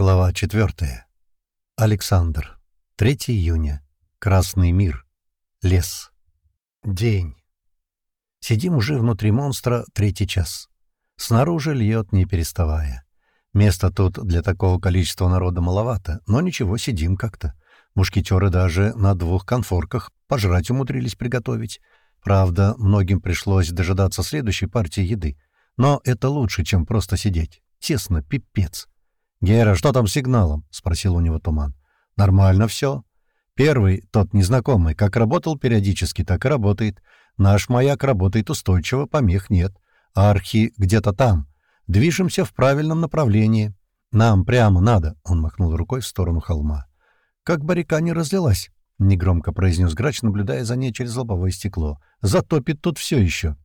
Глава 4. Александр. 3 июня. Красный мир. Лес. День. Сидим уже внутри монстра третий час. Снаружи льет не переставая. Места тут для такого количества народа маловато, но ничего, сидим как-то. Мушкетеры даже на двух конфорках пожрать умудрились приготовить. Правда, многим пришлось дожидаться следующей партии еды. Но это лучше, чем просто сидеть. Тесно, пипец. «Гера, что там с сигналом?» — спросил у него Туман. «Нормально все. Первый, тот незнакомый, как работал периодически, так и работает. Наш маяк работает устойчиво, помех нет. Архи где-то там. Движемся в правильном направлении. Нам прямо надо», — он махнул рукой в сторону холма. «Как барика не разлилась», — негромко произнес грач, наблюдая за ней через лобовое стекло. «Затопит тут все еще».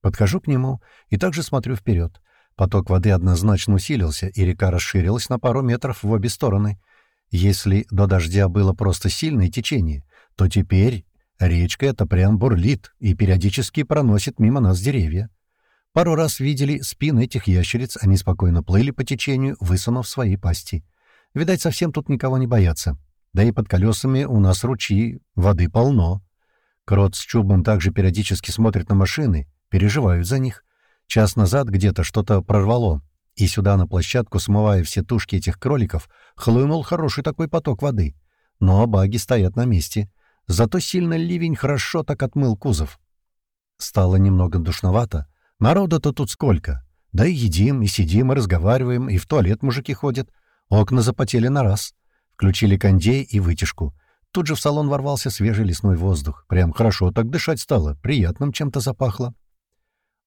Подхожу к нему и также смотрю вперед. Поток воды однозначно усилился, и река расширилась на пару метров в обе стороны. Если до дождя было просто сильное течение, то теперь речка эта прям бурлит и периодически проносит мимо нас деревья. Пару раз видели спины этих ящериц, они спокойно плыли по течению, высунув свои пасти. Видать, совсем тут никого не боятся. Да и под колесами у нас ручьи, воды полно. Крот с Чубом также периодически смотрят на машины, переживают за них. Час назад где-то что-то прорвало, и сюда на площадку, смывая все тушки этих кроликов, хлынул хороший такой поток воды. Но баги стоят на месте. Зато сильно ливень хорошо так отмыл кузов. Стало немного душновато. Народа-то тут сколько. Да и едим, и сидим, и разговариваем, и в туалет мужики ходят. Окна запотели на раз. Включили кондей и вытяжку. Тут же в салон ворвался свежий лесной воздух. Прям хорошо так дышать стало, приятным чем-то запахло.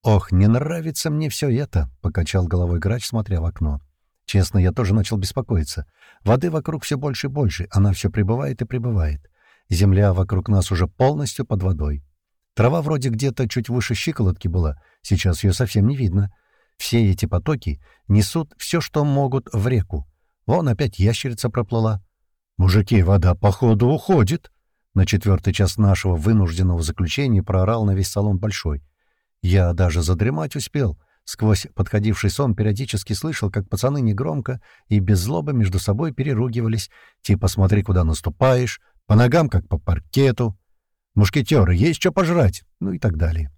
«Ох, не нравится мне все это», — покачал головой грач, смотря в окно. «Честно, я тоже начал беспокоиться. Воды вокруг все больше и больше, она все прибывает и прибывает. Земля вокруг нас уже полностью под водой. Трава вроде где-то чуть выше щиколотки была, сейчас ее совсем не видно. Все эти потоки несут все, что могут, в реку. Вон опять ящерица проплыла. «Мужики, вода, походу, уходит!» На четвертый час нашего вынужденного заключения проорал на весь салон Большой. Я даже задремать успел. Сквозь подходивший сон периодически слышал, как пацаны негромко и без злобы между собой переругивались, типа «смотри, куда наступаешь», «по ногам, как по паркету», «мушкетеры, есть что пожрать», ну и так далее.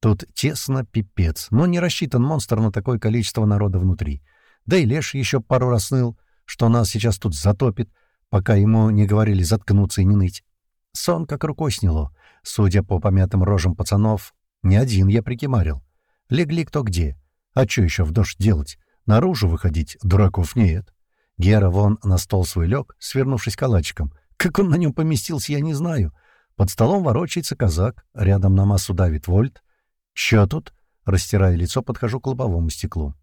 Тут тесно пипец, но не рассчитан монстр на такое количество народа внутри. Да и Леш еще пару раз ныл, что нас сейчас тут затопит, пока ему не говорили заткнуться и не ныть. Сон как рукой сняло. Судя по помятым рожам пацанов, не один я прикимарил. Легли кто где. А что еще в дождь делать? Наружу выходить дураков нет. Гера вон на стол свой лег, свернувшись калачиком. Как он на нем поместился, я не знаю. Под столом ворочается казак, рядом на массу давит вольт. «Чё тут?» — растирая лицо, подхожу к лобовому стеклу.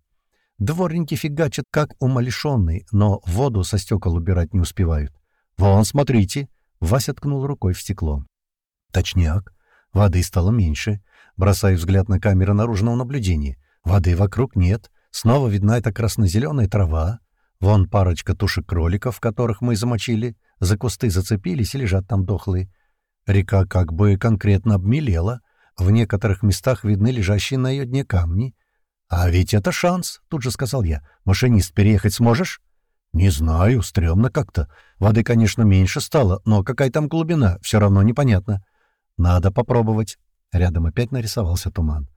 Дворники фигачат, как умалишенные, но воду со стекол убирать не успевают. «Вон, смотрите!» — Вася ткнул рукой в стекло. Точняк. Воды стало меньше. Бросаю взгляд на камеры наружного наблюдения. Воды вокруг нет. Снова видна эта красно-зеленая трава. Вон парочка тушек кроликов, которых мы замочили. За кусты зацепились и лежат там дохлые. Река как бы конкретно обмелела. В некоторых местах видны лежащие на ее дне камни. «А ведь это шанс», — тут же сказал я. «Машинист, переехать сможешь?» «Не знаю, стрёмно как-то. Воды, конечно, меньше стало, но какая там глубина, все равно непонятно. Надо попробовать». Рядом опять нарисовался туман.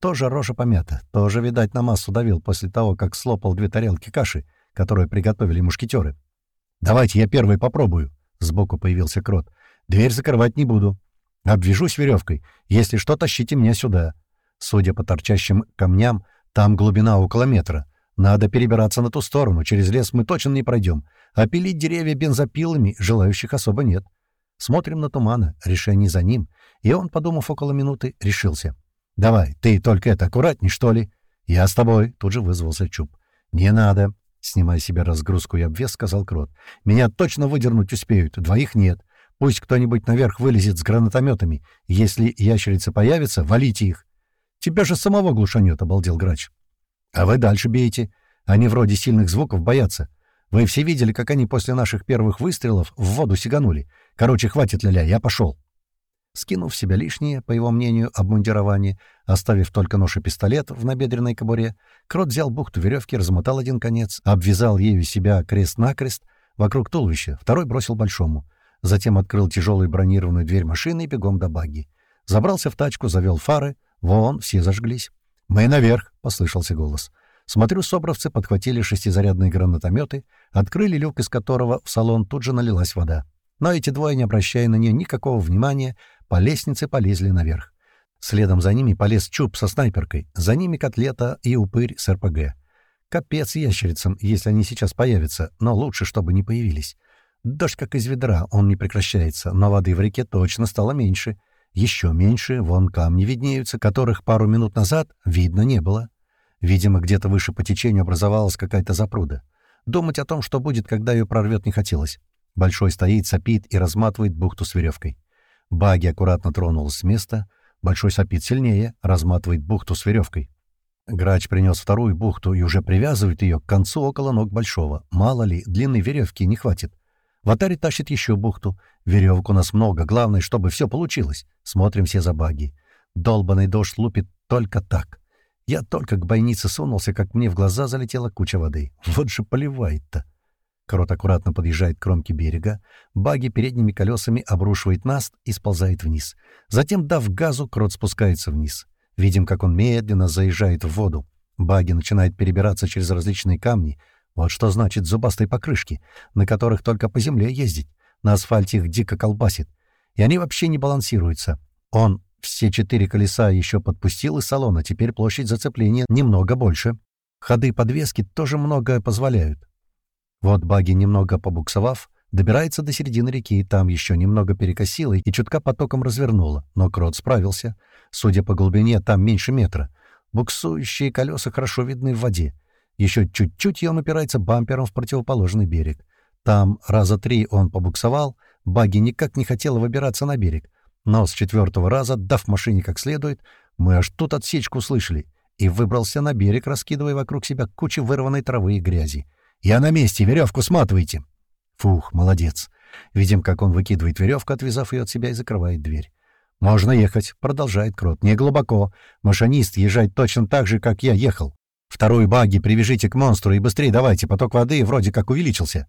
Тоже рожа помята, тоже, видать, на массу давил после того, как слопал две тарелки каши, которую приготовили мушкетеры. «Давайте я первый попробую», — сбоку появился крот. «Дверь закрывать не буду. Обвяжусь веревкой. Если что, тащите меня сюда». Судя по торчащим камням, там глубина около метра. Надо перебираться на ту сторону, через лес мы точно не пройдем. А пилить деревья бензопилами желающих особо нет. Смотрим на тумана, решение за ним, и он, подумав около минуты, решился. «Давай, ты только это, аккуратней, что ли?» «Я с тобой», — тут же вызвался Чуб. «Не надо», — снимая себе разгрузку и обвес, сказал Крот. «Меня точно выдернуть успеют, двоих нет. Пусть кто-нибудь наверх вылезет с гранатометами. Если ящерицы появятся, валите их». «Тебя же самого глушанет», — обалдел грач. «А вы дальше бейте. Они вроде сильных звуков боятся. Вы все видели, как они после наших первых выстрелов в воду сиганули. Короче, хватит ля-ля, я пошел». Скинув в себя лишнее, по его мнению, обмундирование, оставив только нож и пистолет в набедренной кобуре, Крот взял бухту веревки, размотал один конец, обвязал ею себя крест-накрест вокруг туловища, второй бросил большому. Затем открыл тяжелую бронированную дверь машины и бегом до багги. Забрался в тачку, завел фары. Вон, все зажглись. «Мы наверх!» — послышался голос. Смотрю, собровцы подхватили шестизарядные гранатометы, открыли люк, из которого в салон тут же налилась вода. Но эти двое, не обращая на нее никакого внимания, по лестнице полезли наверх. Следом за ними полез Чуб со снайперкой, за ними Котлета и Упырь с РПГ. Капец ящерицам, если они сейчас появятся, но лучше, чтобы не появились. Дождь как из ведра, он не прекращается, но воды в реке точно стало меньше. Еще меньше, вон камни виднеются, которых пару минут назад видно не было. Видимо, где-то выше по течению образовалась какая-то запруда. Думать о том, что будет, когда ее прорвет, не хотелось. Большой стоит, сопит и разматывает бухту с веревкой. Баги аккуратно тронулась с места. Большой сопит сильнее, разматывает бухту с веревкой. Грач принес вторую бухту и уже привязывает ее к концу около ног Большого. Мало ли, длинной веревки не хватит. Ватари тащит еще бухту. Веревок у нас много, главное, чтобы все получилось. Смотрим все за баги. Долбанный дождь лупит только так. Я только к бойнице сунулся, как мне в глаза залетела куча воды. Вот же поливает-то. Крот аккуратно подъезжает к кромке берега, баги передними колесами обрушивает наст и сползает вниз. Затем, дав газу, крот спускается вниз. Видим, как он медленно заезжает в воду. Баги начинает перебираться через различные камни. Вот что значит зубастые покрышки, на которых только по земле ездить. На асфальте их дико колбасит. И они вообще не балансируются. Он все четыре колеса еще подпустил из салона, теперь площадь зацепления немного больше. Ходы подвески тоже многое позволяют. Вот баги, немного побуксовав, добирается до середины реки, там еще немного перекосило и чутка потоком развернуло, но Крот справился. Судя по глубине, там меньше метра. Буксующие колеса хорошо видны в воде. Еще чуть-чуть, и он упирается бампером в противоположный берег. Там раза три он побуксовал, баги никак не хотела выбираться на берег. Но с четвертого раза, дав машине как следует, мы аж тут отсечку услышали и выбрался на берег, раскидывая вокруг себя кучу вырванной травы и грязи. «Я на месте, веревку сматывайте!» Фух, молодец. Видим, как он выкидывает веревку, отвязав ее от себя и закрывает дверь. «Можно ехать», — продолжает Крот. «Не глубоко. Машинист езжает точно так же, как я ехал. Вторую баги привяжите к монстру и быстрее давайте, поток воды вроде как увеличился».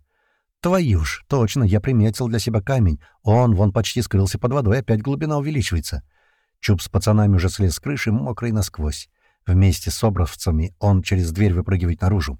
«Твою ж, точно, я приметил для себя камень. Он вон почти скрылся под водой, опять глубина увеличивается». Чуб с пацанами уже слез с крыши, мокрый насквозь. Вместе с обровцами он через дверь выпрыгивает наружу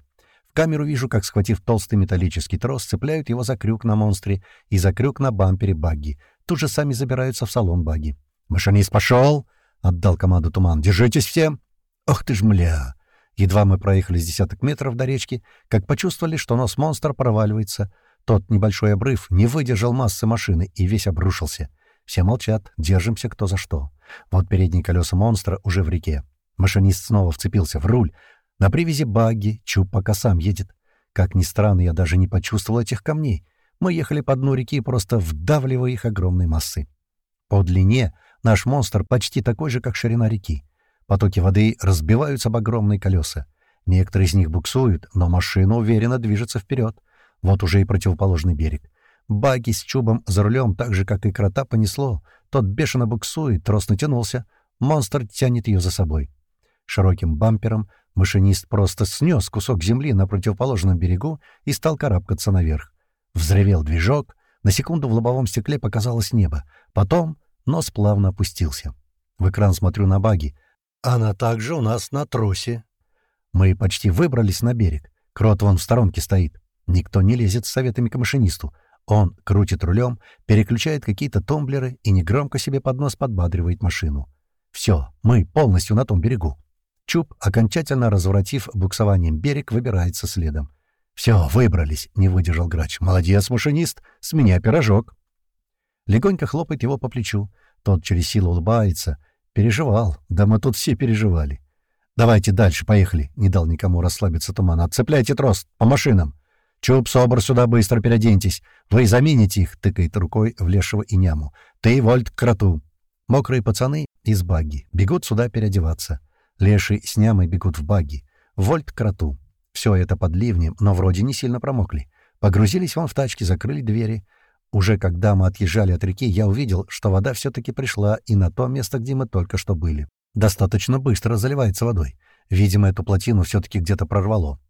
камеру вижу, как, схватив толстый металлический трос, цепляют его за крюк на монстре и за крюк на бампере багги. Тут же сами забираются в салон багги. «Машинист пошел!» — отдал команду Туман. «Держитесь все!» «Ох ты ж, мля!» Едва мы проехали с десяток метров до речки, как почувствовали, что нос монстра проваливается. Тот небольшой обрыв не выдержал массы машины и весь обрушился. Все молчат, держимся кто за что. Вот передние колеса монстра уже в реке. Машинист снова вцепился в руль, на привязи багги, Чуб пока сам едет. Как ни странно, я даже не почувствовал этих камней. Мы ехали по дну реки, просто вдавливая их огромной массой. По длине наш монстр почти такой же, как ширина реки. Потоки воды разбиваются об огромные колеса. Некоторые из них буксуют, но машина уверенно движется вперед. Вот уже и противоположный берег. Баги с чубом за рулем, так же, как и крота, понесло. Тот бешено буксует, трос натянулся. Монстр тянет ее за собой. Широким бампером Машинист просто снес кусок земли на противоположном берегу и стал карабкаться наверх. Взревел движок, на секунду в лобовом стекле показалось небо. Потом нос плавно опустился. В экран смотрю на баги. Она также у нас на тросе. Мы почти выбрались на берег. Крот вон в сторонке стоит. Никто не лезет с советами к машинисту. Он крутит рулем, переключает какие-то тумблеры и негромко себе под нос подбадривает машину. Все, мы полностью на том берегу. Чуб, окончательно развратив буксованием берег, выбирается следом. «Все, выбрались», — не выдержал грач. «Молодец, машинист, с меня пирожок». Легонько хлопает его по плечу. Тот через силу улыбается. Переживал. Да мы тут все переживали. «Давайте дальше, поехали», — не дал никому расслабиться туман. «Отцепляйте трос, по машинам». «Чуб, Собор, сюда быстро переоденьтесь. Вы замените их», — тыкает рукой в лешего и няму. «Ты, Вольт, к кроту». Мокрые пацаны из багги бегут сюда переодеваться. Леший с нямой бегут в багги. Вольт к кроту. Все это под ливнем, но вроде не сильно промокли. Погрузились вон в тачки, закрыли двери. Уже когда мы отъезжали от реки, я увидел, что вода все-таки пришла и на то место, где мы только что были. Достаточно быстро заливается водой. Видимо, эту плотину все-таки где-то прорвало.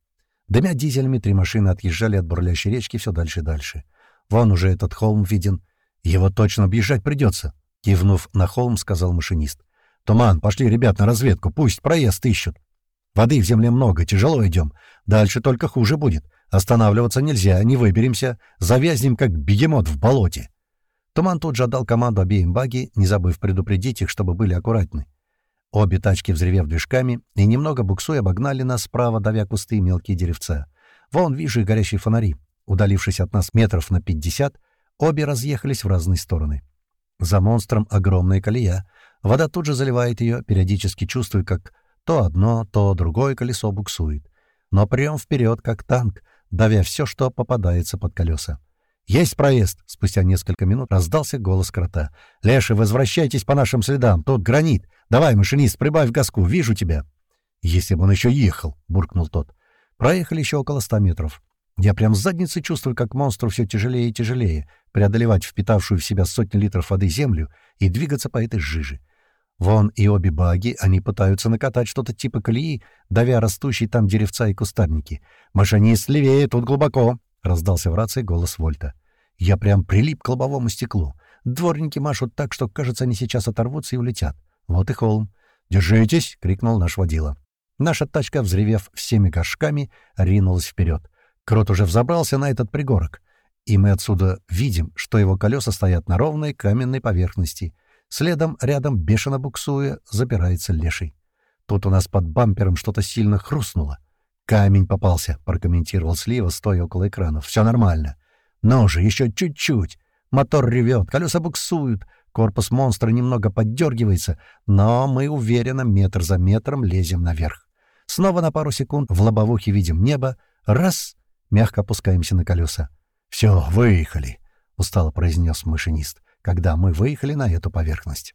Дымя дизелями, три машины отъезжали от бурлящей речки все дальше и дальше. Вон уже этот холм виден. Его точно объезжать придется. Кивнув на холм, сказал машинист. «Туман, пошли, ребят, на разведку, пусть проезд ищут. Воды в земле много, тяжело идем. Дальше только хуже будет. Останавливаться нельзя, не выберемся. Завязнем, как бегемот в болоте». Туман тут же отдал команду обеим баги, не забыв предупредить их, чтобы были аккуратны. Обе тачки, взревев движками, и немного буксуя, обогнали нас справа, давя кусты и мелкие деревца. Вон вижу и горящие фонари. Удалившись от нас метров на пятьдесят, обе разъехались в разные стороны. За монстром огромная колея. Вода тут же заливает ее, периодически чувствуя, как то одно, то другое колесо буксует. Но прием вперед, как танк, давя все, что попадается под колеса. «Есть проезд!» — спустя несколько минут раздался голос крота. «Леша, возвращайтесь по нашим следам, тут гранит. Давай, машинист, прибавь газку, вижу тебя». «Если бы он еще ехал!» — буркнул тот. Проехали еще около ста метров. Я прям с задницы чувствую, как монстру все тяжелее и тяжелее преодолевать впитавшую в себя сотни литров воды землю и двигаться по этой жиже. Вон и обе баги, они пытаются накатать что-то типа колеи, давя растущие там деревца и кустарники. «Машинист левее, тут глубоко!» — раздался в рации голос Вольта. Я прям прилип к лобовому стеклу. Дворники машут так, что, кажется, они сейчас оторвутся и улетят. Вот и холм. «Держитесь!» — крикнул наш водила. Наша тачка, взревев всеми горшками, ринулась вперед. Крот уже взобрался на этот пригорок, и мы отсюда видим, что его колеса стоят на ровной каменной поверхности. Следом, рядом, бешено буксуя, запирается леший. Тут у нас под бампером что-то сильно хрустнуло. «Камень попался», — прокомментировал Слива, стоя около экранов. «Все нормально». «Ну же, еще чуть-чуть!» Мотор ревет, колеса буксуют, корпус монстра немного поддергивается, но мы уверенно метр за метром лезем наверх. Снова на пару секунд в лобовухе видим небо. Раз — мягко опускаемся на колеса. «Все, выехали», — устало произнес машинист, когда мы выехали на эту поверхность.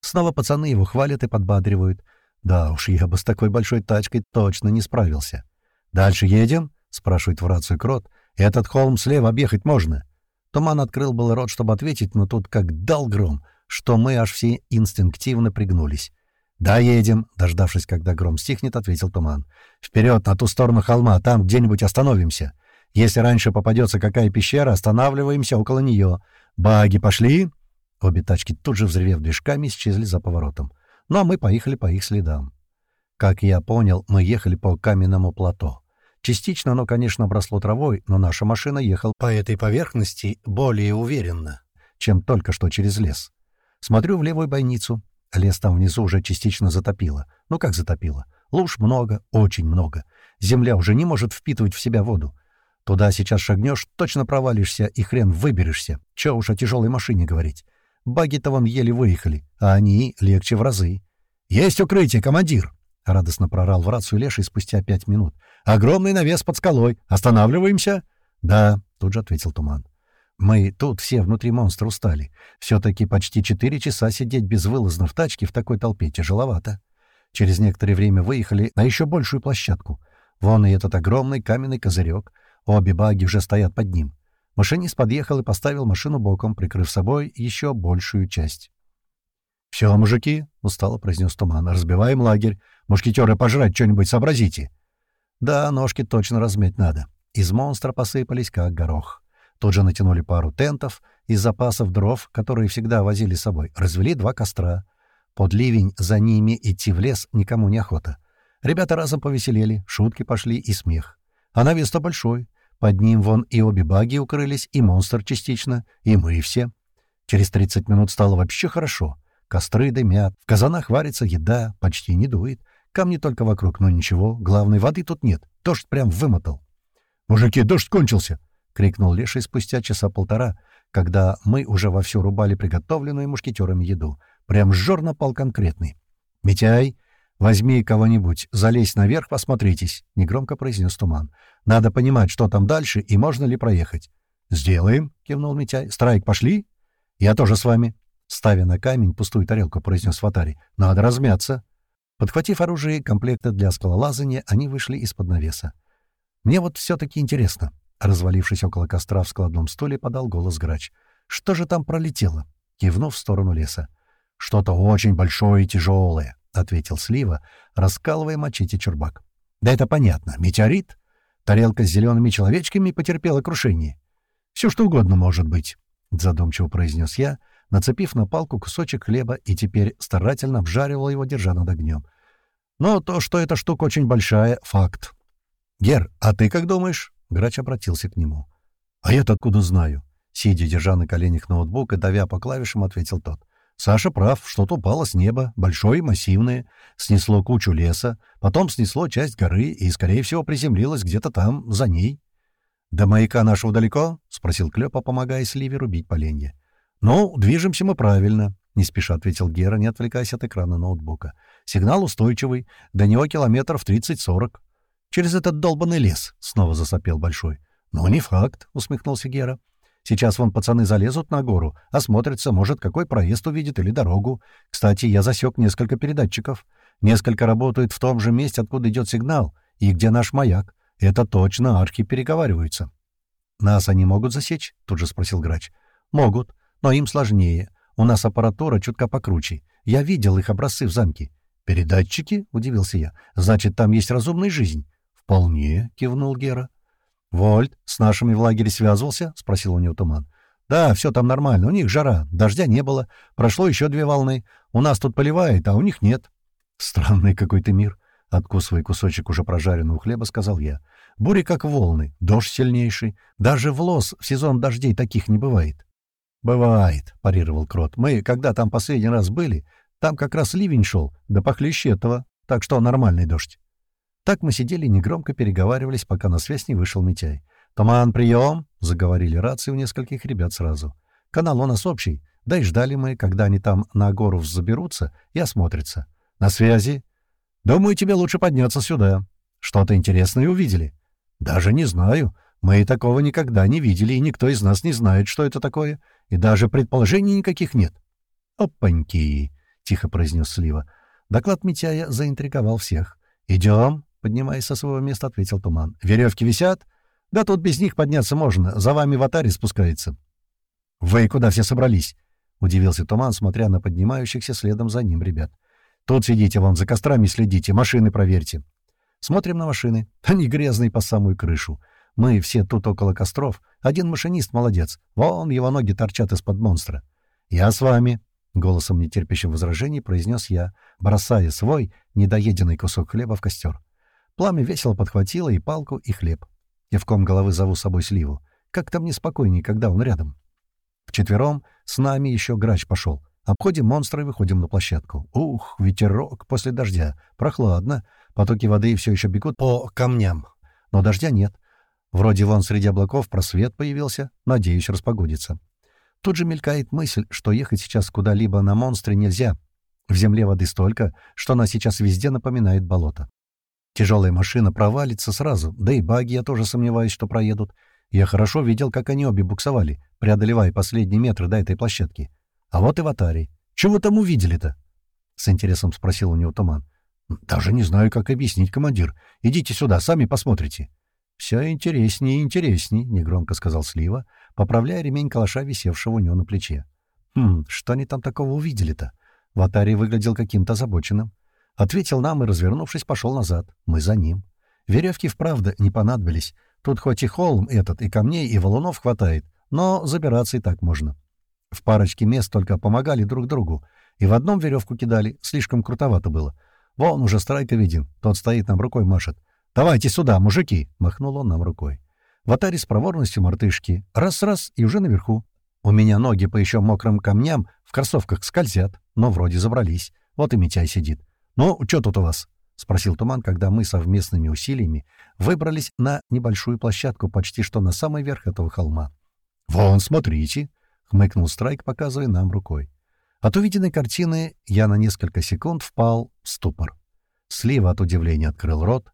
Снова пацаны его хвалят и подбадривают. Да уж, я бы с такой большой тачкой точно не справился. «Дальше едем?» — спрашивает в рацию Крот. «Этот холм слева объехать можно». Туман открыл был рот, чтобы ответить, но тут как дал гром, что мы аж все инстинктивно пригнулись. «Да, едем», — дождавшись, когда гром стихнет, ответил Туман. «Вперед, на ту сторону холма, там где-нибудь остановимся. Если раньше попадется какая пещера, останавливаемся около нее. Баги пошли!» Обе тачки тут же, взрывев движками, исчезли за поворотом. Ну а мы поехали по их следам. Как я понял, мы ехали по каменному плато. Частично оно, конечно, обросло травой, но наша машина ехала по этой поверхности более уверенно, чем только что через лес. Смотрю в левую бойницу. Лес там внизу уже частично затопило. Ну как затопило? Луж много, очень много. Земля уже не может впитывать в себя воду. Туда сейчас шагнешь, точно провалишься и хрен выберешься. Че уж о тяжелой машине говорить. Баги-то вон еле выехали, а они легче в разы. «Есть укрытие, командир!» — радостно прорал в рацию Леший спустя пять минут. «Огромный навес под скалой. Останавливаемся?» «Да», — тут же ответил Туман. «Мы тут все внутри монстра устали. Все-таки почти четыре часа сидеть безвылазно в тачке в такой толпе тяжеловато. Через некоторое время выехали на еще большую площадку. Вон и этот огромный каменный козырек. Обе баги уже стоят под ним. Машинист подъехал и поставил машину боком, прикрыв собой еще большую часть. «Все, мужики», — устало произнес Туман, — «разбиваем лагерь. Мушкетеры пожрать что-нибудь сообразите». Да, ножки точно размять надо. Из монстра посыпались, как горох. Тут же натянули пару тентов из запасов дров, которые всегда возили с собой. Развели два костра. Под ливень за ними идти в лес никому не охота. Ребята разом повеселели, шутки пошли и смех. А навес-то большой. Под ним вон и обе баги укрылись, и монстр частично, и мы все. Через 30 минут стало вообще хорошо. Костры дымят, в казанах варится еда, почти не дует. Камни только вокруг, но ничего, главной воды тут нет. Дождь прям вымотал. «Мужики, дождь кончился!» — крикнул Леший спустя часа полтора, когда мы уже вовсю рубали приготовленную мушкетерами еду. Прям жор напал конкретный. «Митяй, возьми кого-нибудь, залезь наверх, посмотритесь», — негромко произнес Туман. «Надо понимать, что там дальше и можно ли проехать». «Сделаем», — кивнул Митяй. «Страйк, пошли?» «Я тоже с вами», Ставя на камень пустую тарелку, произнес Ватари. «Надо размяться». Подхватив оружие и комплекты для скалолазания, они вышли из-под навеса. «Мне вот все-таки интересно, Развалившись около костра в складном стуле, подал голос грач. «Что же там пролетело?» Кивнув в сторону леса. «Что-то очень большое и тяжелое», — ответил Слива, раскалывая мочите чурбак. «Да это понятно. Метеорит? Тарелка с зелеными человечками потерпела крушение. Все что угодно может быть», — задумчиво произнес я, нацепив на палку кусочек хлеба и теперь старательно обжаривал его, держа над огнем. «Но то, что эта штука очень большая — факт». «Гер, а ты как думаешь?» — грач обратился к нему. «А я-то откуда знаю?» Сидя, держа на коленях ноутбук и давя по клавишам, ответил тот. Саша прав, что-то упало с неба, большое и массивное, снесло кучу леса, потом снесло часть горы и, скорее всего, приземлилось где-то там, за ней. «До маяка нашего далеко?» — спросил Клёпа, помогая Сливе рубить поленья. «Ну, движемся мы правильно», — не спеша ответил Гера, не отвлекаясь от экрана ноутбука. «Сигнал устойчивый, до него километров тридцать-сорок». «Через этот долбанный лес», — снова засопел Большой. «Ну, не факт», — усмехнулся Гера. Сейчас вон пацаны залезут на гору, осмотрятся, может, какой проезд увидят или дорогу. Кстати, я засек несколько передатчиков. Несколько работают в том же месте, откуда идет сигнал, и где наш маяк. Это точно арки переговариваются. «Нас они могут засечь?» — тут же спросил грач. «Могут, но им сложнее. У нас аппаратура чутка покруче. Я видел их образцы в замке». «Передатчики?» — удивился я. «Значит, там есть разумная жизнь?» «Вполне», — кивнул Гера. «Вольт, с нашими в лагере связывался?» — спросил у него Туман. «Да, все там нормально. У них жара. Дождя не было. Прошло еще две волны. У нас тут поливает, а у них нет». «Странный какой-то мир», — откусывая кусочек уже прожаренного хлеба, сказал я. «Бури как волны, дождь сильнейший. Даже в лос в сезон дождей таких не бывает». «Бывает», — парировал Крот. «Мы, когда там последний раз были, там как раз ливень шел, да похлеще этого, так что нормальный дождь». Так мы сидели и негромко переговаривались, пока на связь не вышел Митяй. «Туман, прием!» — заговорили рации у нескольких ребят сразу. «Канал у нас общий. Да и ждали мы, когда они там на гору заберутся и осмотрятся. На связи. Думаю, тебе лучше подняться сюда. Что-то интересное увидели?» «Даже не знаю. Мы такого никогда не видели, и никто из нас не знает, что это такое. И даже предположений никаких нет». «Опаньки!» — тихо произнес Слива. Доклад Митяя заинтриговал всех. «Идем!» Поднимаясь со своего места, ответил Туман. «Веревки висят? Да тут без них подняться можно. За вами в атаре спускается». «Вы куда все собрались?» — удивился Туман, смотря на поднимающихся следом за ним ребят. «Тут сидите, вон за кострами следите, машины проверьте». Смотрим на машины. Они грязные по самую крышу. Мы все тут около костров. Один машинист молодец. Вон его ноги торчат из-под монстра. «Я с вами», — голосом нетерпящим возражений произнес я, бросая свой недоеденный кусок хлеба в костер. Пламя весело подхватило и палку, и хлеб. Кивком головы зову с собой Сливу. Как-то мне спокойнее, когда он рядом. Вчетвером с нами еще грач пошел. Обходим монстра и выходим на площадку. Ух, ветерок после дождя. Прохладно. Потоки воды все еще бегут по камням. Но дождя нет. Вроде вон среди облаков просвет появился. Надеюсь, распогодится. Тут же мелькает мысль, что ехать сейчас куда-либо на монстре нельзя. В земле воды столько, что она сейчас везде напоминает болото. Тяжелая машина провалится сразу, да и баги я тоже сомневаюсь, что проедут. Я хорошо видел, как они обе буксовали, преодолевая последние метры до этой площадки. А вот и в Атаре. Чего там увидели-то? С интересом спросил у него Туман. «Даже не знаю, как объяснить, командир. Идите сюда, сами посмотрите». «Все интереснее и интереснее», — негромко сказал Слива, поправляя ремень калаша, висевшего у него на плече. «Хм, что они там такого увидели-то?» Ватарий выглядел каким-то озабоченным. Ответил нам и, развернувшись, пошел назад. Мы за ним. Веревки вправду не понадобились. Тут хоть и холм этот, и камней, и валунов хватает, но забираться и так можно. В парочке мест только помогали друг другу, и в одном веревку кидали, слишком крутовато было. Вон уже страйка виден, тот стоит нам рукой машет. «Давайте сюда, мужики!» — махнул он нам рукой. В атаре с проворностью мартышки. Раз-раз, и уже наверху. У меня ноги по еще мокрым камням в кроссовках скользят, но вроде забрались. Вот и Митяй сидит. «Ну, что тут у вас?» — спросил Туман, когда мы совместными усилиями выбрались на небольшую площадку почти что на самый верх этого холма. «Вон, смотрите!» — хмыкнул Страйк, показывая нам рукой. От увиденной картины я на несколько секунд впал в ступор. Слива от удивления открыл рот,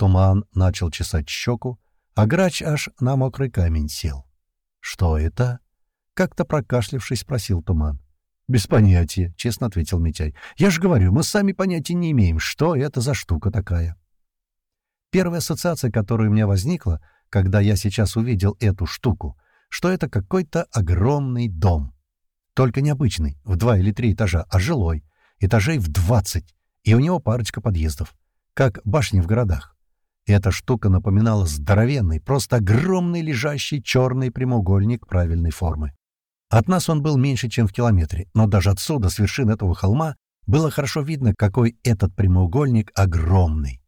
Туман начал чесать щеку, а грач аж на мокрый камень сел. «Что это?» — как-то прокашлявшись, спросил Туман. «Без понятия», — честно ответил Митяй. «Я же говорю, мы сами понятия не имеем, что это за штука такая». Первая ассоциация, которая у меня возникла, когда я сейчас увидел эту штуку, что это какой-то огромный дом. Только необычный, в два или три этажа, а жилой, этажей в двадцать, и у него парочка подъездов, как башни в городах. Эта штука напоминала здоровенный, просто огромный лежащий черный прямоугольник правильной формы. От нас он был меньше, чем в километре, но даже отсюда, с вершины этого холма, было хорошо видно, какой этот прямоугольник огромный.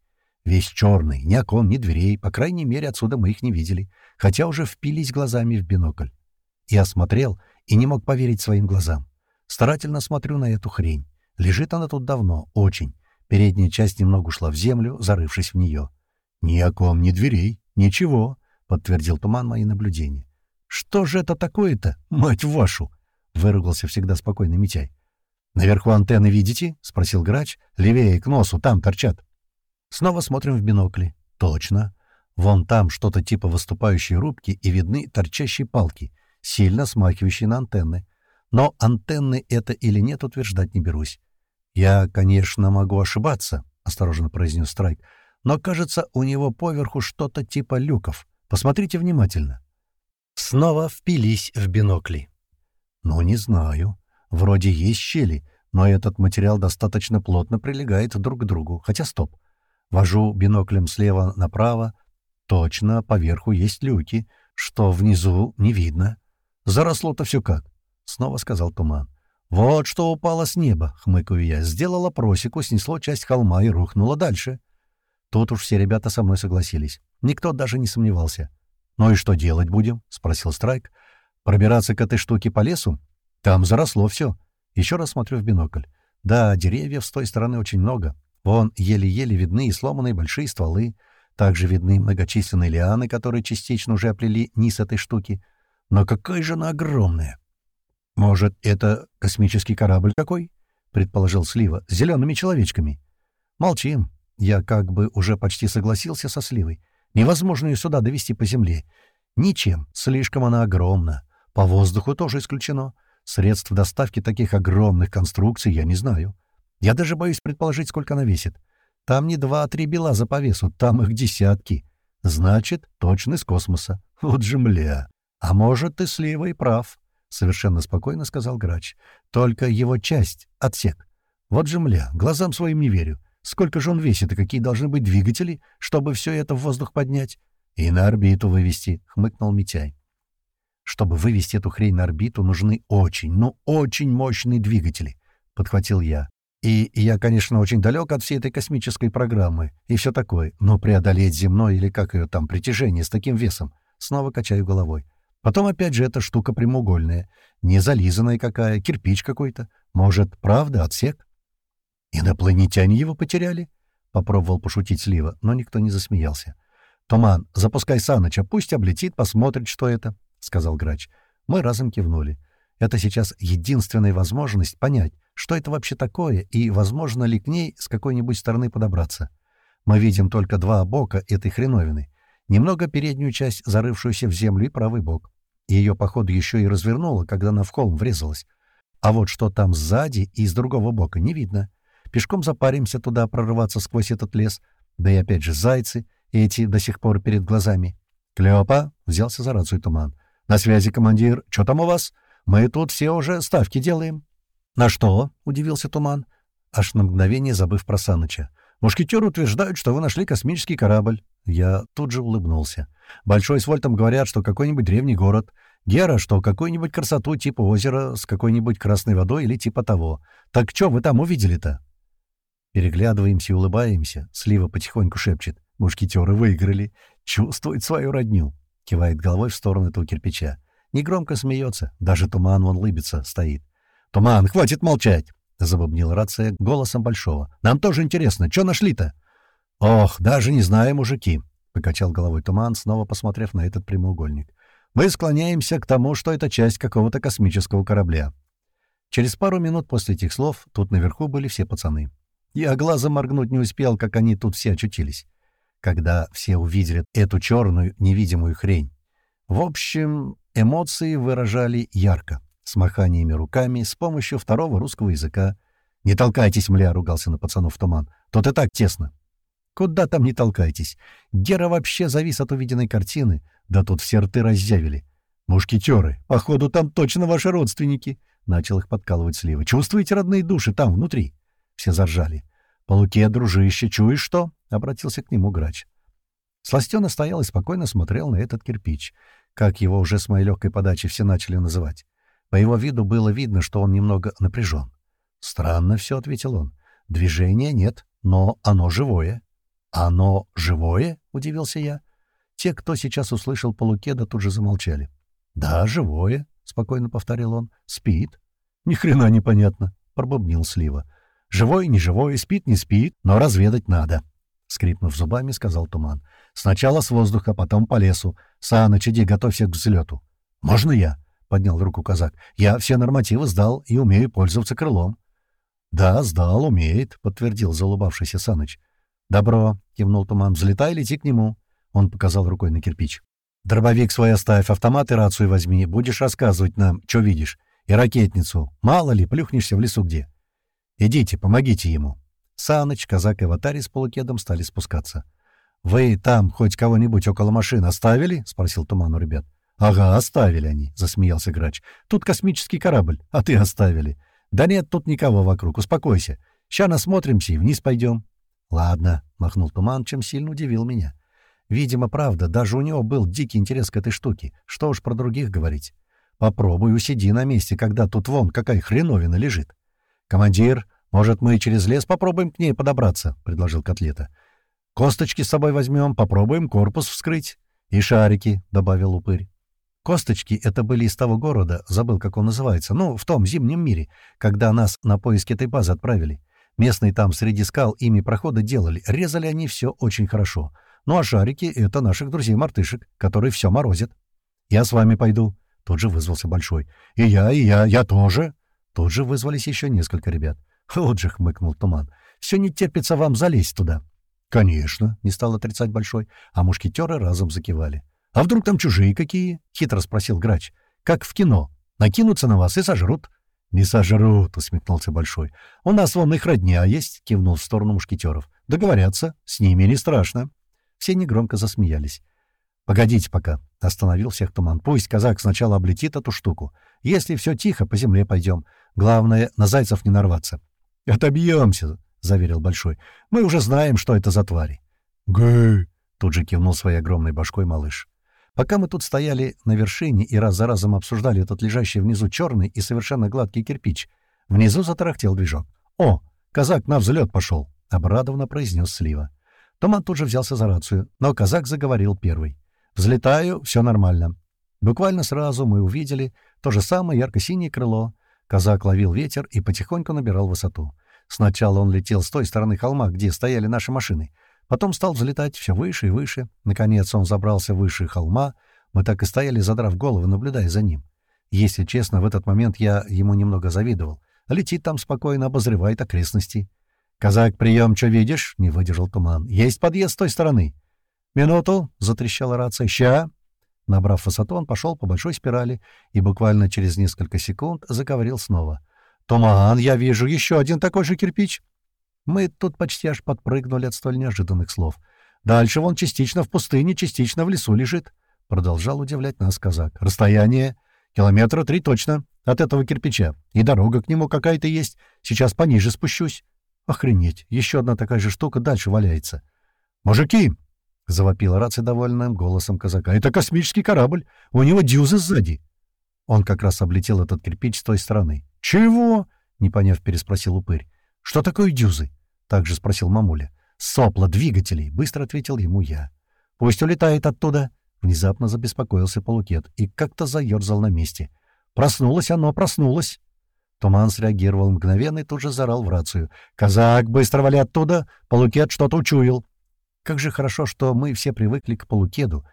Весь черный, ни окон, ни дверей, по крайней мере, отсюда мы их не видели, хотя уже впились глазами в бинокль. Я смотрел и не мог поверить своим глазам. Старательно смотрю на эту хрень. Лежит она тут давно, очень. Передняя часть немного ушла в землю, зарывшись в нее. «Ни окон, ни дверей, ничего», — подтвердил туман мои наблюдения. «Что же это такое-то, мать вашу?» — выругался всегда спокойный Митяй. «Наверху антенны видите?» — спросил грач. «Левее, к носу, там торчат». Снова смотрим в бинокли. «Точно. Вон там что-то типа выступающей рубки и видны торчащие палки, сильно смахивающие на антенны. Но антенны это или нет, утверждать не берусь. «Я, конечно, могу ошибаться», — осторожно произнес Страйк, «но, кажется, у него поверху что-то типа люков. Посмотрите внимательно». Снова впились в бинокли. «Ну, не знаю. Вроде есть щели, но этот материал достаточно плотно прилегает друг к другу. Хотя стоп. Вожу биноклем слева направо. Точно, поверху есть люки, что внизу не видно. Заросло-то все как?» — снова сказал Туман. «Вот что упало с неба», — хмыкаю я, сделала просеку, снесло часть холма и рухнуло дальше. Тут уж все ребята со мной согласились. Никто даже не сомневался. «Ну и что делать будем?» — спросил Страйк. «Пробираться к этой штуке по лесу? Там заросло все. Еще раз смотрю в бинокль. Да, деревьев с той стороны очень много. Вон еле-еле видны и сломанные большие стволы. Также видны многочисленные лианы, которые частично уже оплели низ этой штуки. Но какая же она огромная! «Может, это космический корабль какой?» — предположил Слива. «С зелеными человечками». «Молчим. Я как бы уже почти согласился со Сливой. Невозможно ее сюда довести по земле. Ничем. Слишком она огромна. По воздуху тоже исключено. Средств доставки таких огромных конструкций я не знаю. Я даже боюсь предположить, сколько она весит. Там не два-три белаза по весу, там их десятки. Значит, точно из космоса. Вот же мля. А может, ты Слива и прав. — совершенно спокойно сказал грач. «Только его часть — отсек. Вот же мля, глазам своим не верю. Сколько же он весит и какие должны быть двигатели, чтобы все это в воздух поднять? И на орбиту вывести», — хмыкнул Митяй. «Чтобы вывести эту хрень на орбиту, нужны очень, ну очень мощные двигатели», — подхватил я. «И я, конечно, очень далек от всей этой космической программы и все такое, но преодолеть земное или как ее там притяжение с таким весом...» Снова качаю головой. Потом опять же эта штука прямоугольная, не зализанная какая, кирпич какой-то. Может, правда, отсек? Инопланетяне его потеряли? Попробовал пошутить Слива, но никто не засмеялся. «Туман, запускай Саныча, пусть облетит, посмотрит, что это», — сказал грач. Мы разом кивнули. Это сейчас единственная возможность понять, что это вообще такое и возможно ли к ней с какой-нибудь стороны подобраться. Мы видим только два бока этой хреновины. Немного переднюю часть, зарывшуюся в землю, и правый бок. Ее, походу, еще и развернуло, когда она в холм врезалась. А вот что там сзади и с другого бока не видно. Пешком запаримся туда прорываться сквозь этот лес. Да и опять же зайцы, эти до сих пор перед глазами. «Клёпа!» — взялся за рацию туман. «На связи, командир. Что там у вас? Мы тут все уже ставки делаем». «На что?» — удивился туман, аж на мгновение забыв про Саныча. «Мушкетеры утверждают, что вы нашли космический корабль». Я тут же улыбнулся. «Большой с Вольтом говорят, что какой-нибудь древний город. Гера, что какую-нибудь красоту типа озера с какой-нибудь красной водой или типа того. Так что вы там увидели-то?» Переглядываемся и улыбаемся. Слива потихоньку шепчет. «Мушкетеры выиграли. Чувствует свою родню». Кивает головой в сторону этого кирпича. Негромко смеется. Даже туман вон лыбится, стоит. «Туман, хватит молчать!» — забубнила рация голосом Большого. «Нам тоже интересно, что нашли-то?» «Ох, даже не знаю, мужики», — покачал головой Туман, снова посмотрев на этот прямоугольник. «Мы склоняемся к тому, что это часть какого-то космического корабля». Через пару минут после этих слов тут наверху были все пацаны. Я глазом моргнуть не успел, как они тут все очутились. Когда все увидели эту черную невидимую хрень. В общем, эмоции выражали ярко, с маханиями руками, с помощью второго русского языка. «Не толкайтесь, мля!» — ругался на пацанов туман. «Тут и так тесно». Куда там не толкайтесь? Гера вообще завис от увиденной картины. Да тут все рты разъявили. «Мушкетеры, походу, там точно ваши родственники!» Начал их подкалывать слива. «Чувствуете родные души там, внутри?» Все заржали. «По луке, дружище, чуешь что?» — обратился к нему грач. Сластена стоял и спокойно смотрел на этот кирпич, как его уже с моей легкой подачи все начали называть. По его виду было видно, что он немного напряжен. «Странно все», — ответил он. «Движения нет, но оно живое». «Оно живое?» — удивился я. Те, кто сейчас услышал полукеда, тут же замолчали. «Да, живое», — спокойно повторил он. «Спит». «Ни хрена непонятно», — пробубнил Слива. «Живой, не живой, спит, не спит, но разведать надо», — скрипнув зубами, сказал Туман. «Сначала с воздуха, потом по лесу. Саныч, иди, готовься к взлету». «Можно я?» — поднял руку казак. «Я все нормативы сдал и умею пользоваться крылом». «Да, сдал, умеет», — подтвердил заулыбавшийся Саныч. «Добро», — кивнул Туман. «Взлетай, лети к нему». Он показал рукой на кирпич. «Дробовик свой оставь, автомат и рацию возьми. Будешь рассказывать нам, что видишь. И ракетницу. Мало ли, плюхнешься в лесу где. Идите, помогите ему». Саныч, казак и ватарь с полукедом стали спускаться. «Вы там хоть кого-нибудь около машин оставили?» — спросил Туман у ребят. «Ага, оставили они», — засмеялся Грач. «Тут космический корабль, а ты оставили. Да нет, тут никого вокруг, успокойся. Ща насмотримся и вниз пойдем». «Ладно», — махнул Туман, чем сильно удивил меня. Видимо, правда, даже у него был дикий интерес к этой штуке. Что уж про других говорить. Попробуй усиди на месте, когда тут вон какая хреновина лежит. «Командир, может, мы через лес попробуем к ней подобраться?» — предложил Котлета. «Косточки с собой возьмем, попробуем корпус вскрыть. И шарики», — добавил упырь. Косточки — это были из того города, забыл, как он называется, ну, в том зимнем мире, когда нас на поиски этой базы отправили. Местные там среди скал ими проходы делали, резали они все очень хорошо. Ну а шарики — это наших друзей-мартышек, которые все морозят. «Я с вами пойду», — тут же вызвался Большой. «И я, и я, я тоже». Тут же вызвались еще несколько ребят. «Вот же», — хмыкнул Туман, — «все не терпится вам залезть туда». «Конечно», — не стал отрицать Большой, а мушкетеры разом закивали. «А вдруг там чужие какие?» — хитро спросил Грач. «Как в кино. Накинутся на вас и сожрут». «Не сожрут», — усмехнулся Большой. «У нас вон их родня есть», — кивнул в сторону мушкетеров. «Договорятся. С ними не страшно». Все негромко засмеялись. «Погодите пока», — остановил всех туман. «Пусть казак сначала облетит эту штуку. Если все тихо, по земле пойдем. Главное, на зайцев не нарваться». «Отобьемся», — заверил Большой. «Мы уже знаем, что это за твари». «Гы!» — тут же кивнул своей огромной башкой малыш. Пока мы тут стояли на вершине и раз за разом обсуждали этот лежащий внизу черный и совершенно гладкий кирпич, внизу затарахтел движок. «О, казак на взлет пошел!» — обрадованно произнес Слива. Томан тут же взялся за рацию, но казак заговорил первый. «Взлетаю, все нормально». Буквально сразу мы увидели то же самое ярко-синее крыло. Казак ловил ветер и потихоньку набирал высоту. Сначала он летел с той стороны холма, где стояли наши машины. Потом стал взлетать все выше и выше. Наконец он забрался выше холма. Мы так и стояли, задрав головы, наблюдая за ним. Если честно, в этот момент я ему немного завидовал. Летит там спокойно, обозревает окрестности. «Казак, прием, что видишь?» — не выдержал туман. «Есть подъезд с той стороны». «Минуту!» — затрещала рация. «Ща!» Набрав высоту, он пошел по большой спирали и буквально через несколько секунд заговорил снова. «Туман, я вижу еще один такой же кирпич!» Мы тут почти аж подпрыгнули от столь неожиданных слов. «Дальше вон частично в пустыне, частично в лесу лежит», — продолжал удивлять нас казак. «Расстояние? Километра три точно от этого кирпича. И дорога к нему какая-то есть. Сейчас пониже спущусь. Охренеть, еще одна такая же штука дальше валяется. «Мужики!» — завопила рация довольным голосом казака. «Это космический корабль! У него дюзы сзади!» Он как раз облетел этот кирпич с той стороны. «Чего?» — не поняв, переспросил упырь. «Что такое дюзы?» — также спросил мамуля. «Сопла двигателей!» — быстро ответил ему я. «Пусть улетает оттуда!» — внезапно забеспокоился полукет и как-то заерзал на месте. «Проснулось оно, проснулось!» Туман среагировал мгновенно и тут же зарал в рацию. «Казак, быстро вали оттуда! Полукед что-то учуял!» Как же хорошо, что мы все привыкли к полукеду.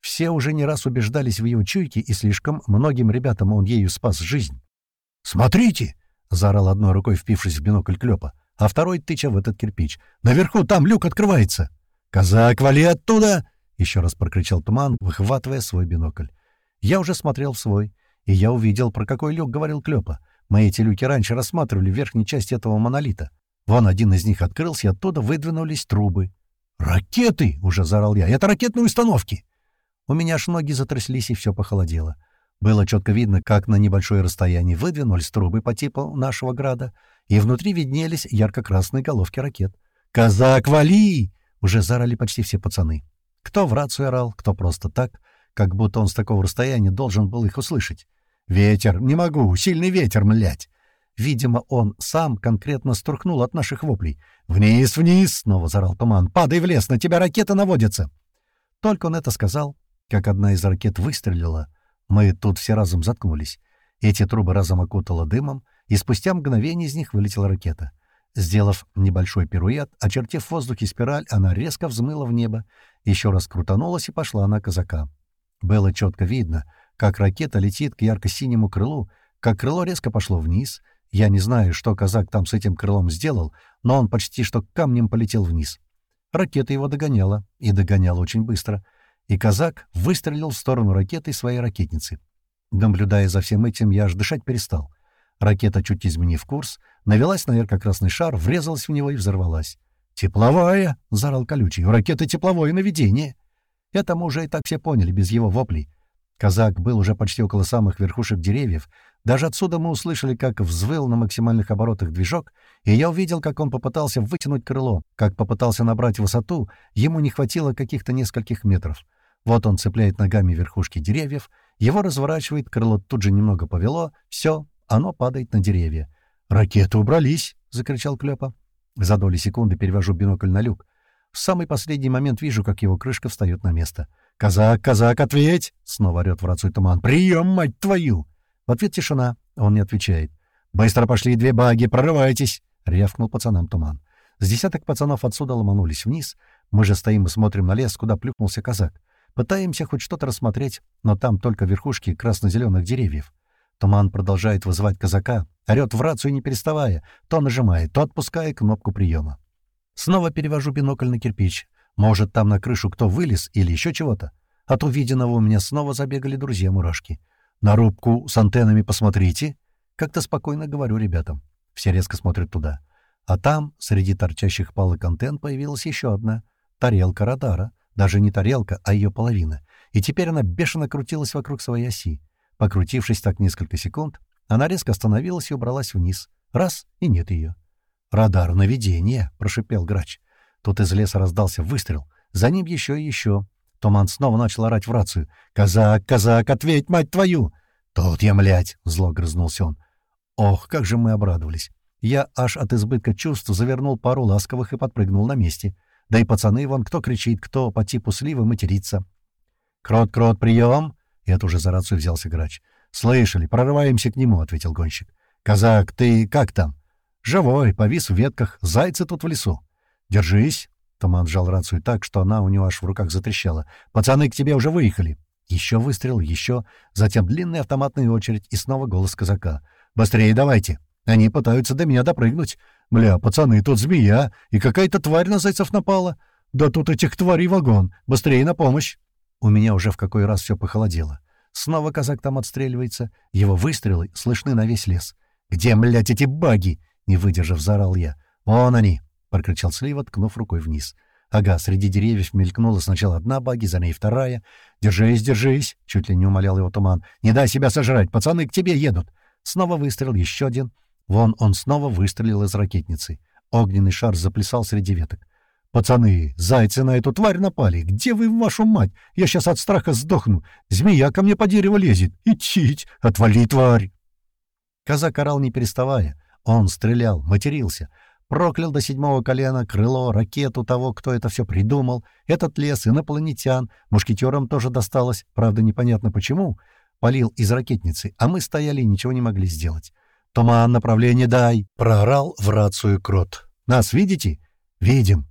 Все уже не раз убеждались в его чуйке, и слишком многим ребятам он ею спас жизнь. «Смотрите!» — заорал одной рукой, впившись в бинокль Клёпа, а второй тыча в этот кирпич. «Наверху там люк открывается!» «Казак, вали оттуда!» — еще раз прокричал Туман, выхватывая свой бинокль. Я уже смотрел свой, и я увидел, про какой люк говорил Клёпа. Мы эти люки раньше рассматривали в верхней части этого монолита. Вон один из них открылся, и оттуда выдвинулись трубы. «Ракеты!» — уже заорал я. «Это ракетные установки!» У меня аж ноги затряслись, и все похолодело. Было четко видно, как на небольшое расстояние выдвинулись трубы по типу нашего града, и внутри виднелись ярко-красные головки ракет. «Казак, вали!» — уже заорали почти все пацаны. Кто в рацию орал, кто просто так, как будто он с такого расстояния должен был их услышать. «Ветер! Не могу! Сильный ветер, млять!» Видимо, он сам конкретно струхнул от наших воплей. «Вниз, вниз!» — снова зарал туман. «Падай в лес! На тебя ракета наводится!» Только он это сказал, как одна из ракет выстрелила. Мы тут все разом заткнулись. Эти трубы разом окутало дымом, и спустя мгновение из них вылетела ракета. Сделав небольшой пируэт, очертив в воздухе спираль, она резко взмыла в небо, еще раз крутанулась и пошла на казака. Было четко видно, как ракета летит к ярко-синему крылу, как крыло резко пошло вниз — я не знаю, что казак там с этим крылом сделал, но он почти что камнем полетел вниз. Ракета его догоняла, и догоняла очень быстро, и казак выстрелил в сторону ракеты своей ракетницы. Наблюдая за всем этим, я аж дышать перестал. Ракета, чуть изменив курс, навелась на ярко-красный шар, врезалась в него и взорвалась. «Тепловая!» — заорал колючий. «У ракеты тепловое наведение!» Это мы уже и так все поняли, без его воплей. Казак был уже почти около самых верхушек деревьев. Даже отсюда мы услышали, как взвыл на максимальных оборотах движок, и я увидел, как он попытался вытянуть крыло, как попытался набрать высоту, ему не хватило каких-то нескольких метров. Вот он цепляет ногами верхушки деревьев, его разворачивает, крыло тут же немного повело, все, оно падает на деревья. «Ракеты убрались!» — закричал Клёпа. За доли секунды перевожу бинокль на люк. В самый последний момент вижу, как его крышка встает на место — «Казак, казак, ответь!» — снова орёт в рацию туман. «Прием, мать твою!» В ответ тишина. Он не отвечает. «Быстро пошли две баги, прорывайтесь!» — рявкнул пацанам туман. С десяток пацанов отсюда ломанулись вниз. Мы же стоим и смотрим на лес, куда плюхнулся казак. Пытаемся хоть что-то рассмотреть, но там только верхушки красно-зеленых деревьев. Туман продолжает вызывать казака, орёт в рацию не переставая, то нажимает, то отпуская кнопку приема. Снова перевожу бинокль на кирпич. Может, там на крышу кто вылез или еще чего-то? От увиденного у меня снова забегали друзья-мурашки. «На рубку с антеннами посмотрите!» Как-то спокойно говорю ребятам. Все резко смотрят туда. А там, среди торчащих палок антенн, появилась еще одна. Тарелка радара. Даже не тарелка, а ее половина. И теперь она бешено крутилась вокруг своей оси. Покрутившись так несколько секунд, она резко остановилась и убралась вниз. Раз — и нет ее. «Радар наведения!» — прошипел грач. Тут из леса раздался выстрел. За ним еще и еще. Туман снова начал орать в рацию. «Казак, казак, ответь, мать твою!» «Тут я, млять!» — зло грызнулся он. Ох, как же мы обрадовались. Я аж от избытка чувств завернул пару ласковых и подпрыгнул на месте. Да и пацаны вон кто кричит, кто по типу сливы матерится. «Крот, крот, прием!» — это уже за рацию взялся грач. «Слышали, прорываемся к нему», — ответил гонщик. «Казак, ты как там?» «Живой, повис в ветках, зайцы тут в лесу». «Держись!» Туман сжал рацию так, что она у него аж в руках затрещала. «Пацаны к тебе уже выехали!» Еще выстрел, еще, затем длинная автоматная очередь и снова голос казака. «Быстрее давайте! Они пытаются до меня допрыгнуть! Бля, пацаны, тут змея, и какая-то тварь на зайцев напала! Да тут этих тварей вагон! Быстрее на помощь!» У меня уже в какой раз все похолодело. Снова казак там отстреливается. Его выстрелы слышны на весь лес. «Где, млядь, эти баги?» — не выдержав, заорал я. «Вон они!» Прокричал Слива, ткнув рукой вниз. Ага, среди деревьев мелькнула сначала одна баги, за ней вторая. «Держись, держись!» — чуть ли не умолял его туман. «Не дай себя сожрать! Пацаны к тебе едут!» Снова выстрел, еще один. Вон он снова выстрелил из ракетницы. Огненный шар заплясал среди веток. «Пацаны, зайцы на эту тварь напали! Где вы, вашу мать? Я сейчас от страха сдохну! Змея ко мне по дереву лезет! Ичить! Отвали, тварь!» Казак орал не переставая. Он стрелял, матерился. Проклял до седьмого колена крыло, ракету того, кто это все придумал, этот лес, инопланетян, мушкетерам тоже досталось, правда, непонятно почему. Полил из ракетницы, а мы стояли и ничего не могли сделать. «Туман, направление дай!» — проорал в рацию крот. «Нас видите?» «Видим!»